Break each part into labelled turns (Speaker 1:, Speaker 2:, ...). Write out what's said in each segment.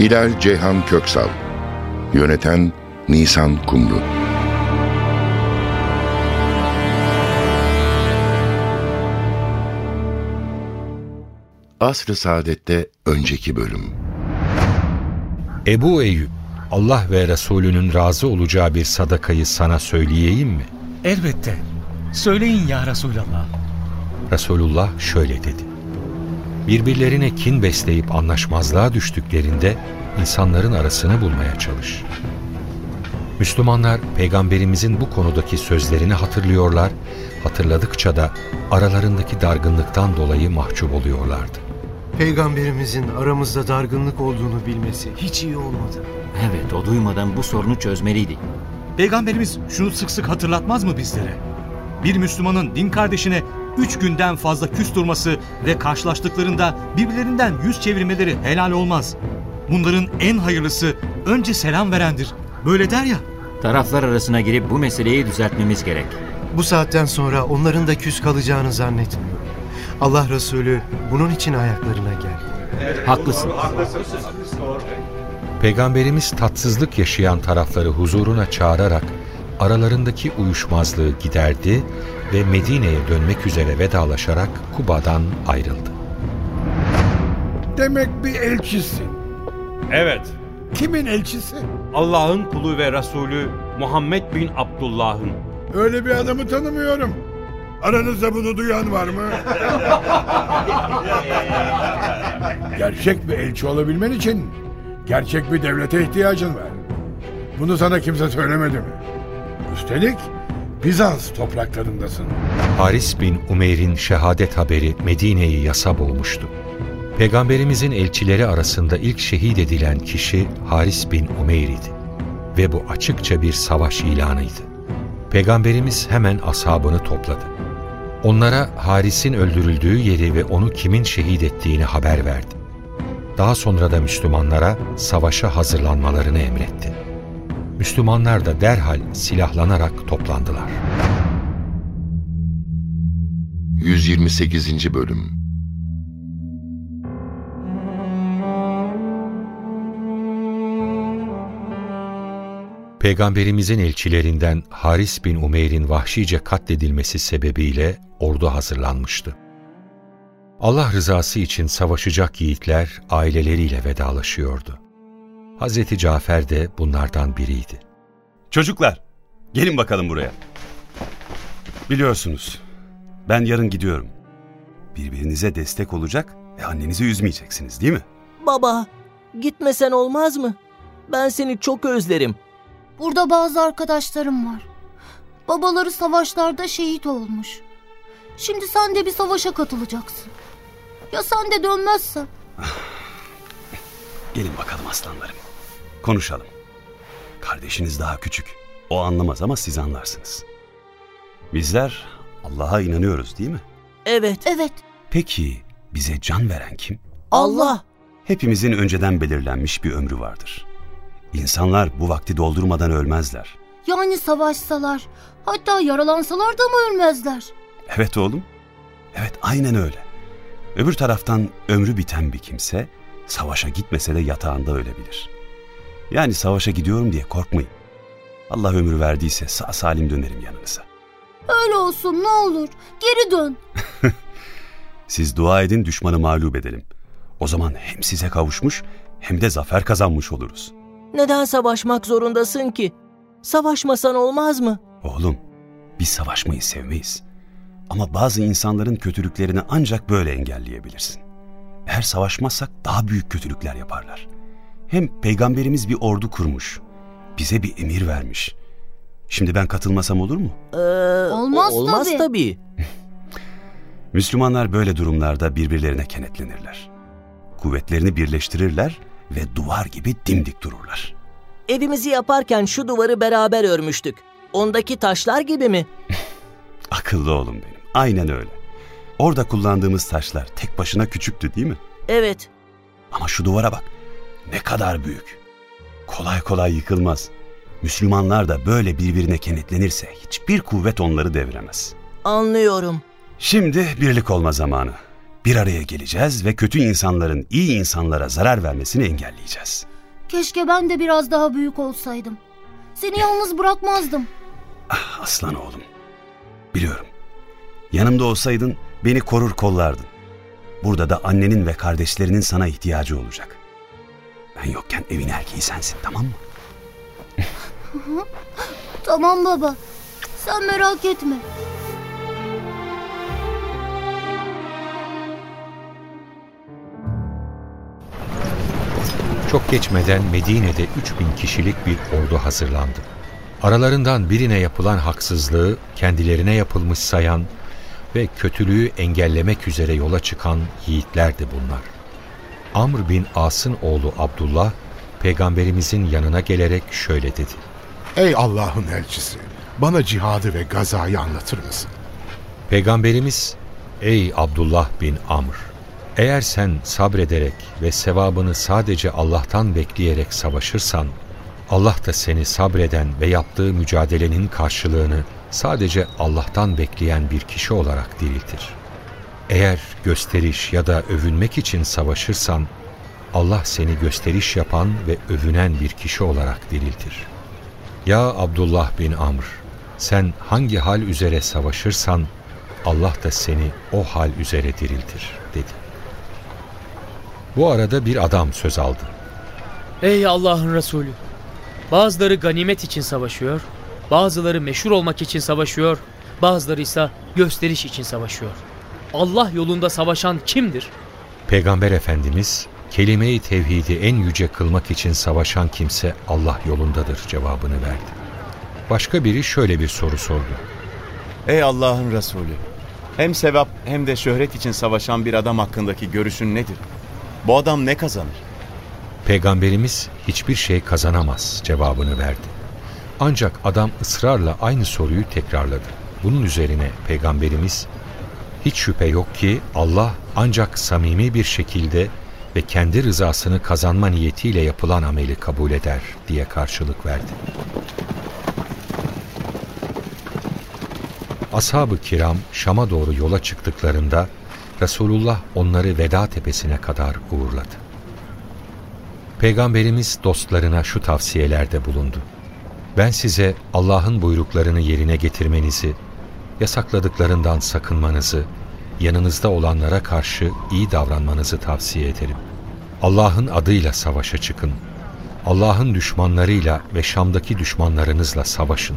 Speaker 1: Hilal Ceyhan Köksal Yöneten Nisan Kumru Asr-ı Saadet'te önceki bölüm
Speaker 2: Ebu Eyyub, Allah ve Resulünün razı olacağı bir sadakayı sana söyleyeyim mi?
Speaker 3: Elbette. Söyleyin ya Resulallah.
Speaker 2: Resulullah şöyle dedi. Birbirlerine kin besleyip anlaşmazlığa düştüklerinde insanların arasını bulmaya çalış. Müslümanlar peygamberimizin bu konudaki sözlerini hatırlıyorlar, hatırladıkça da aralarındaki dargınlıktan dolayı mahcup oluyorlardı.
Speaker 4: Peygamberimizin aramızda dargınlık olduğunu bilmesi hiç iyi olmadı.
Speaker 5: Evet, o duymadan bu sorunu çözmeliydi.
Speaker 3: Peygamberimiz şunu sık sık hatırlatmaz mı bizlere? Bir Müslümanın din kardeşine üç günden fazla küs durması ve karşılaştıklarında birbirlerinden yüz çevirmeleri helal olmaz. Bunların en hayırlısı önce selam verendir. Böyle der ya.
Speaker 5: Taraflar arasına girip bu meseleyi düzeltmemiz gerek.
Speaker 4: Bu saatten sonra onların da küs kalacağını zannetmiyorum. Allah Resulü bunun için ayaklarına geldi.
Speaker 5: Haklısın.
Speaker 2: Peygamberimiz tatsızlık yaşayan tarafları huzuruna çağırarak aralarındaki uyuşmazlığı giderdi ve Medine'ye dönmek üzere vedalaşarak Kuba'dan ayrıldı.
Speaker 6: Demek bir elçisin.
Speaker 7: Evet,
Speaker 6: Kimin elçisi?
Speaker 7: Allah'ın kulu ve Resulü Muhammed bin Abdullah'ın.
Speaker 6: Öyle bir adamı tanımıyorum. Aranızda bunu duyan var mı? gerçek bir elçi olabilmen için gerçek bir devlete ihtiyacın var. Bunu sana kimse söylemedi mi? Üstelik Bizans topraklarındasın.
Speaker 2: Haris bin Umeyr'in şehadet haberi Medine'yi yasa boğmuştu. Peygamberimizin elçileri arasında ilk şehit edilen kişi Haris bin Umeyr idi. Ve bu açıkça bir savaş ilanıydı. Peygamberimiz hemen ashabını topladı. Onlara Haris'in öldürüldüğü yeri ve onu kimin şehit ettiğini haber verdi. Daha sonra da Müslümanlara savaşa hazırlanmalarını emretti. Müslümanlar da derhal silahlanarak toplandılar.
Speaker 1: 128. Bölüm
Speaker 2: Peygamberimizin elçilerinden Haris bin Umeyr'in vahşice katledilmesi sebebiyle ordu hazırlanmıştı. Allah rızası için savaşacak yiğitler aileleriyle vedalaşıyordu. Hazreti Cafer de bunlardan biriydi.
Speaker 8: Çocuklar, gelin bakalım buraya. Biliyorsunuz, ben yarın gidiyorum. Birbirinize destek olacak ve annenizi üzmeyeceksiniz değil mi?
Speaker 9: Baba, gitmesen olmaz mı? Ben seni çok özlerim.
Speaker 10: Burada bazı arkadaşlarım var. Babaları savaşlarda şehit olmuş. Şimdi sen de bir savaşa katılacaksın. Ya sen de dönmezsen?
Speaker 8: Gelin bakalım aslanlarım. Konuşalım. Kardeşiniz daha küçük. O anlamaz ama siz anlarsınız. Bizler Allah'a inanıyoruz değil mi?
Speaker 9: Evet,
Speaker 10: Evet,
Speaker 8: Peki bize can veren kim?
Speaker 9: Allah.
Speaker 8: Hepimizin önceden belirlenmiş bir ömrü vardır. İnsanlar bu vakti doldurmadan ölmezler.
Speaker 10: yani savaşsalar, hatta yaralansalar da mı ölmezler?
Speaker 8: Evet oğlum. Evet aynen öyle. Öbür taraftan ömrü biten bir kimse savaşa gitmese de yatağında ölebilir. Yani savaşa gidiyorum diye korkmayın. Allah ömür verdiyse sağ salim dönerim yanınıza.
Speaker 10: Öyle olsun ne olur, geri dön.
Speaker 8: Siz dua edin düşmanı mağlup edelim. O zaman hem size kavuşmuş hem de zafer kazanmış oluruz.
Speaker 9: Neden savaşmak zorundasın ki? Savaşmasan olmaz mı?
Speaker 8: Oğlum, biz savaşmayı sevmeyiz. Ama bazı insanların kötülüklerini ancak böyle engelleyebilirsin. Eğer savaşmazsak daha büyük kötülükler yaparlar. Hem peygamberimiz bir ordu kurmuş. Bize bir emir vermiş. Şimdi ben katılmasam olur mu?
Speaker 9: Ee,
Speaker 10: Olmaz
Speaker 9: olmaz
Speaker 10: tabii.
Speaker 9: tabii.
Speaker 8: Müslümanlar böyle durumlarda birbirlerine kenetlenirler. Kuvvetlerini birleştirirler ve duvar gibi dimdik dururlar.
Speaker 9: Evimizi yaparken şu duvarı beraber örmüştük. Ondaki taşlar gibi mi?
Speaker 8: Akıllı oğlum benim. Aynen öyle. Orada kullandığımız taşlar tek başına küçüktü değil mi?
Speaker 9: Evet.
Speaker 8: Ama şu duvara bak. Ne kadar büyük. Kolay kolay yıkılmaz. Müslümanlar da böyle birbirine kenetlenirse hiçbir kuvvet onları deviremez.
Speaker 9: Anlıyorum.
Speaker 8: Şimdi birlik olma zamanı. Bir araya geleceğiz ve kötü insanların iyi insanlara zarar vermesini engelleyeceğiz.
Speaker 10: Keşke ben de biraz daha büyük olsaydım. Seni yalnız bırakmazdım.
Speaker 8: Ah aslan oğlum. Biliyorum. Yanımda olsaydın beni korur kollardın. Burada da annenin ve kardeşlerinin sana ihtiyacı olacak. Ben yokken evin erkeği sensin tamam mı?
Speaker 10: Tamam baba. Sen merak etme.
Speaker 2: Çok geçmeden Medine'de 3000 kişilik bir ordu hazırlandı. Aralarından birine yapılan haksızlığı kendilerine yapılmış sayan ve kötülüğü engellemek üzere yola çıkan yiğitlerdi bunlar. Amr bin As'ın oğlu Abdullah, peygamberimizin yanına gelerek şöyle dedi.
Speaker 11: Ey Allah'ın elçisi, bana cihadı ve gazayı anlatır mısın?
Speaker 2: Peygamberimiz, ey Abdullah bin Amr, eğer sen sabrederek ve sevabını sadece Allah'tan bekleyerek savaşırsan, Allah da seni sabreden ve yaptığı mücadelenin karşılığını sadece Allah'tan bekleyen bir kişi olarak diriltir. Eğer gösteriş ya da övünmek için savaşırsan, Allah seni gösteriş yapan ve övünen bir kişi olarak diriltir. Ya Abdullah bin Amr, sen hangi hal üzere savaşırsan, Allah da seni o hal üzere diriltir, dedi. Bu arada bir adam söz aldı.
Speaker 12: Ey Allah'ın Resulü! Bazıları ganimet için savaşıyor, bazıları meşhur olmak için savaşıyor, bazıları ise gösteriş için savaşıyor. Allah yolunda savaşan kimdir?
Speaker 2: Peygamber Efendimiz, kelime-i tevhidi en yüce kılmak için savaşan kimse Allah yolundadır cevabını verdi. Başka biri şöyle bir soru sordu.
Speaker 13: Ey Allah'ın Resulü! Hem sevap hem de şöhret için savaşan bir adam hakkındaki görüşün nedir? Bu adam ne kazanır?
Speaker 2: Peygamberimiz hiçbir şey kazanamaz cevabını verdi. Ancak adam ısrarla aynı soruyu tekrarladı. Bunun üzerine Peygamberimiz hiç şüphe yok ki Allah ancak samimi bir şekilde ve kendi rızasını kazanma niyetiyle yapılan ameli kabul eder diye karşılık verdi. Ashab-ı kiram Şam'a doğru yola çıktıklarında Resulullah onları Veda Tepesi'ne kadar uğurladı. Peygamberimiz dostlarına şu tavsiyelerde bulundu. Ben size Allah'ın buyruklarını yerine getirmenizi, yasakladıklarından sakınmanızı, yanınızda olanlara karşı iyi davranmanızı tavsiye ederim. Allah'ın adıyla savaşa çıkın. Allah'ın düşmanlarıyla ve Şam'daki düşmanlarınızla savaşın.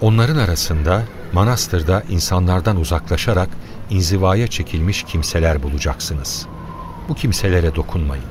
Speaker 2: Onların arasında manastırda insanlardan uzaklaşarak inzivaya çekilmiş kimseler bulacaksınız. Bu kimselere dokunmayın.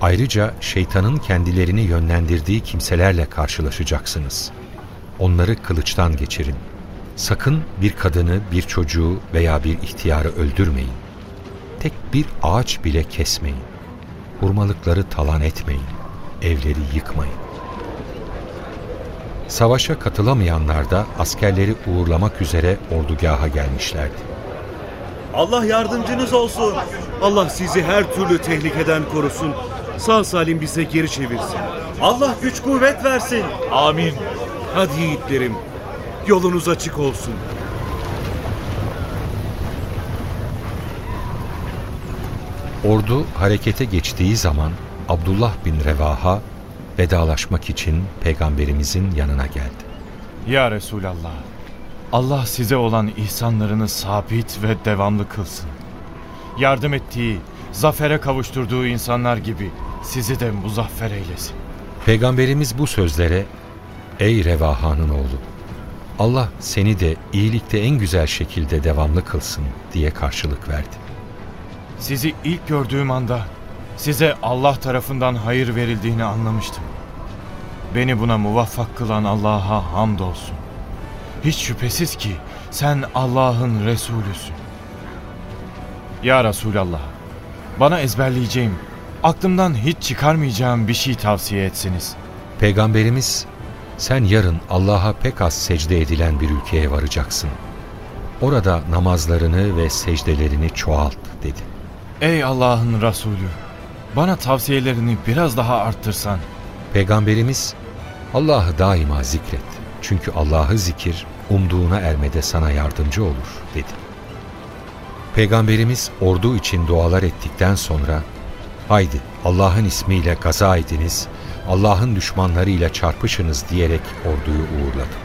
Speaker 2: Ayrıca şeytanın kendilerini yönlendirdiği kimselerle karşılaşacaksınız. Onları kılıçtan geçirin. Sakın bir kadını, bir çocuğu veya bir ihtiyarı öldürmeyin. Tek bir ağaç bile kesmeyin. Hurmalıkları talan etmeyin. Evleri yıkmayın. Savaşa katılamayanlar da askerleri uğurlamak üzere ordugaha gelmişlerdi.
Speaker 14: Allah yardımcınız olsun. Allah sizi her türlü tehlikeden korusun. Sağ salim bize geri çevirsin. Allah güç kuvvet versin. Amin. Hadi yiğitlerim, yolunuz açık olsun.
Speaker 2: Ordu harekete geçtiği zaman Abdullah bin Revaha vedalaşmak için peygamberimizin yanına geldi.
Speaker 15: Ya Resulallah, Allah size olan ihsanlarını sabit ve devamlı kılsın. Yardım ettiği, zafere kavuşturduğu insanlar gibi sizi de muzaffer eylesin.
Speaker 2: Peygamberimiz bu sözlere, Ey Revaha'nın oğlu, Allah seni de iyilikte en güzel şekilde devamlı kılsın diye karşılık verdi.
Speaker 15: Sizi ilk gördüğüm anda size Allah tarafından hayır verildiğini anlamıştım. Beni buna muvaffak kılan Allah'a hamdolsun. Hiç şüphesiz ki sen Allah'ın Resulüsün. Ya Resulallah, bana ezberleyeceğim, aklımdan hiç çıkarmayacağım bir şey tavsiye etsiniz.
Speaker 2: Peygamberimiz sen yarın Allah'a pek az secde edilen bir ülkeye varacaksın. Orada namazlarını ve secdelerini çoğalt dedi.
Speaker 15: Ey Allah'ın Resulü! Bana tavsiyelerini biraz daha arttırsan.
Speaker 2: Peygamberimiz Allah'ı daima zikret. Çünkü Allah'ı zikir umduğuna ermede sana yardımcı olur dedi. Peygamberimiz ordu için dualar ettikten sonra haydi Allah'ın ismiyle gaza ediniz, Allah'ın düşmanlarıyla çarpışınız diyerek orduyu uğurladı.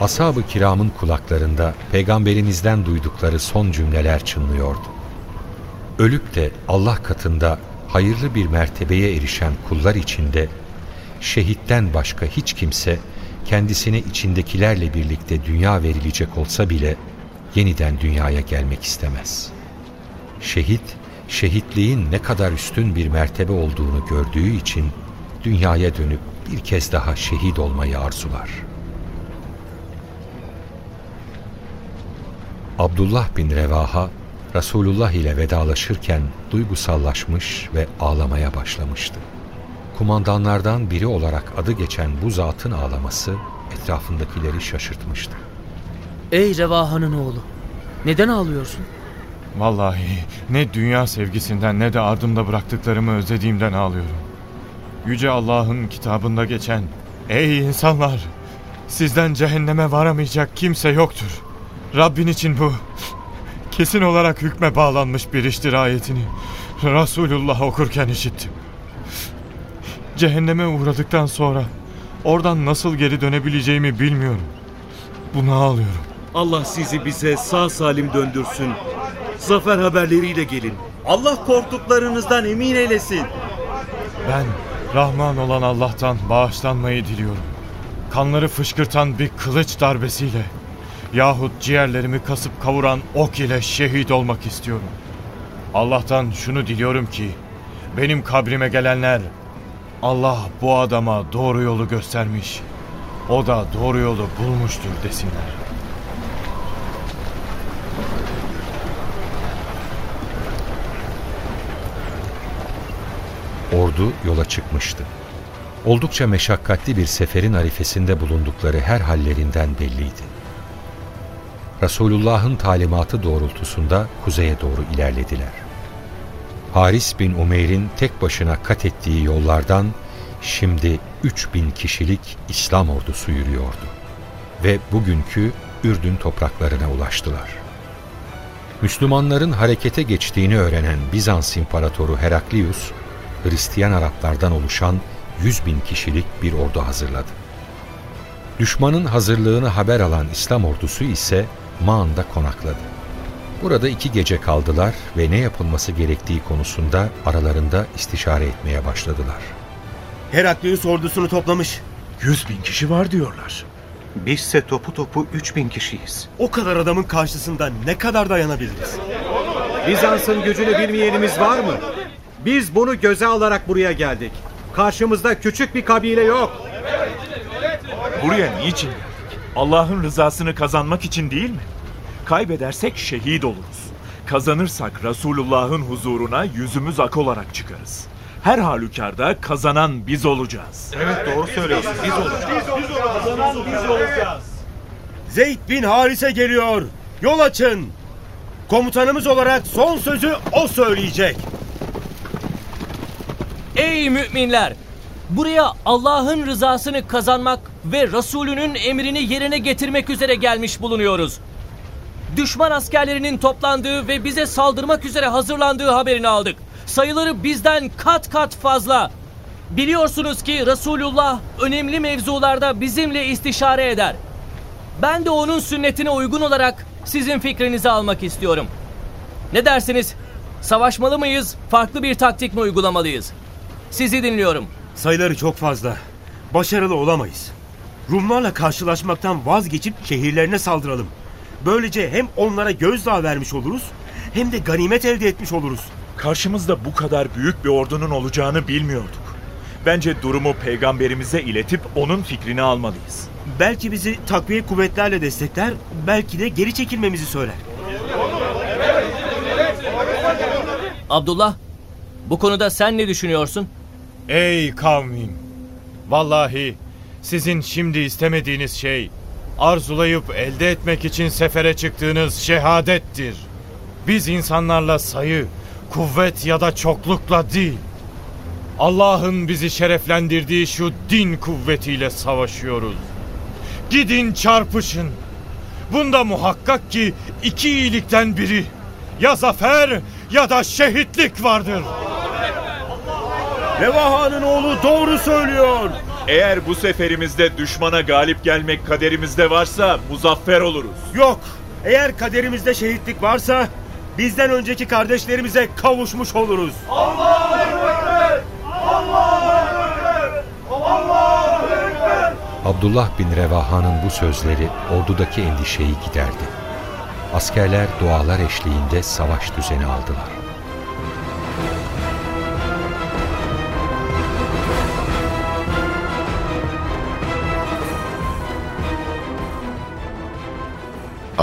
Speaker 2: Ashab-ı kiramın kulaklarında peygamberimizden duydukları son cümleler çınlıyordu. Ölüp de Allah katında hayırlı bir mertebeye erişen kullar içinde şehitten başka hiç kimse kendisine içindekilerle birlikte dünya verilecek olsa bile yeniden dünyaya gelmek istemez. Şehit, şehitliğin ne kadar üstün bir mertebe olduğunu gördüğü için dünyaya dönüp bir kez daha şehit olmayı arzular. Abdullah bin Revaha, Resulullah ile vedalaşırken duygusallaşmış ve ağlamaya başlamıştı. Kumandanlardan biri olarak adı geçen bu zatın ağlaması etrafındakileri şaşırtmıştı.
Speaker 12: Ey Revaha'nın oğlu, neden ağlıyorsun?
Speaker 15: Vallahi ne dünya sevgisinden ne de ardımda bıraktıklarımı özlediğimden ağlıyorum. Yüce Allah'ın kitabında geçen Ey insanlar! Sizden cehenneme varamayacak kimse yoktur. Rabbin için bu kesin olarak hükme bağlanmış bir iştir ayetini Resulullah okurken işittim. Cehenneme uğradıktan sonra oradan nasıl geri dönebileceğimi bilmiyorum. Buna ağlıyorum.
Speaker 14: Allah sizi bize sağ salim döndürsün. Zafer haberleriyle gelin. Allah korktuklarınızdan emin eylesin.
Speaker 15: Ben Rahman olan Allah'tan bağışlanmayı diliyorum. Kanları fışkırtan bir kılıç darbesiyle yahut ciğerlerimi kasıp kavuran ok ile şehit olmak istiyorum. Allah'tan şunu diliyorum ki benim kabrime gelenler Allah bu adama doğru yolu göstermiş. O da doğru yolu bulmuştur desinler.
Speaker 2: Ordu yola çıkmıştı. Oldukça meşakkatli bir seferin arifesinde bulundukları her hallerinden belliydi. Resulullah'ın talimatı doğrultusunda kuzeye doğru ilerlediler. Haris bin Umeyr'in tek başına kat ettiği yollardan şimdi 3000 kişilik İslam ordusu yürüyordu. Ve bugünkü Ürdün topraklarına ulaştılar. Müslümanların harekete geçtiğini öğrenen Bizans İmparatoru Heraklius, Hristiyan Araplardan oluşan 100 bin kişilik bir ordu hazırladı. Düşmanın hazırlığını haber alan İslam ordusu ise Mağan'da konakladı. Burada iki gece kaldılar ve ne yapılması gerektiği konusunda aralarında istişare etmeye başladılar.
Speaker 16: Heraklius ordusunu toplamış.
Speaker 17: Yüz bin kişi var diyorlar.
Speaker 16: Bizse topu topu üç bin kişiyiz. O kadar adamın karşısında ne kadar dayanabiliriz?
Speaker 7: Bizans'ın gücünü bilmeyenimiz var mı? Biz bunu göze alarak buraya geldik. Karşımızda küçük bir kabile yok.
Speaker 17: Buraya niçin geldik? Allah'ın rızasını kazanmak için değil mi? Kaybedersek şehit oluruz. Kazanırsak Resulullah'ın huzuruna yüzümüz ak olarak çıkarız. Her halükarda kazanan biz olacağız.
Speaker 16: Evet doğru söylüyorsun. Biz olacağız.
Speaker 14: Biz olacağız. Kazanan biz olacağız.
Speaker 16: Zeyd bin Harise geliyor. Yol açın. Komutanımız olarak son sözü o söyleyecek.
Speaker 9: Ey müminler! Buraya Allah'ın rızasını kazanmak ve Resulünün emrini yerine getirmek üzere gelmiş bulunuyoruz. Düşman askerlerinin toplandığı ve bize saldırmak üzere hazırlandığı haberini aldık. Sayıları bizden kat kat fazla. Biliyorsunuz ki Resulullah önemli mevzularda bizimle istişare eder. Ben de onun sünnetine uygun olarak sizin fikrinizi almak istiyorum. Ne dersiniz? Savaşmalı mıyız? Farklı bir taktik mi uygulamalıyız? Sizi dinliyorum.
Speaker 16: Sayıları çok fazla. Başarılı olamayız. Rumlarla karşılaşmaktan vazgeçip şehirlerine saldıralım. Böylece hem onlara gözdağı vermiş oluruz hem de ganimet elde etmiş oluruz.
Speaker 17: Karşımızda bu kadar büyük bir ordunun olacağını bilmiyorduk. Bence durumu peygamberimize iletip onun fikrini almalıyız.
Speaker 16: Belki bizi takviye kuvvetlerle destekler, belki de geri çekilmemizi söyler.
Speaker 9: Abdullah, bu konuda sen ne düşünüyorsun?
Speaker 15: Ey kavmim! Vallahi sizin şimdi istemediğiniz şey arzulayıp elde etmek için sefere çıktığınız şehadettir. Biz insanlarla sayı, kuvvet ya da çoklukla değil, Allah'ın bizi şereflendirdiği şu din kuvvetiyle savaşıyoruz. Gidin çarpışın. Bunda muhakkak ki iki iyilikten biri ya ya da şehitlik vardır.
Speaker 16: Revaha'nın oğlu doğru söylüyor.
Speaker 17: Eğer bu seferimizde düşmana galip gelmek kaderimizde varsa muzaffer oluruz.
Speaker 16: Yok. Eğer kaderimizde şehitlik varsa bizden önceki kardeşlerimize kavuşmuş oluruz. Allahu Ekber!
Speaker 2: Allahu Ekber! Allahu Ekber! Abdullah bin Revaha'nın bu sözleri ordudaki endişeyi giderdi. Askerler dualar eşliğinde savaş düzeni aldılar.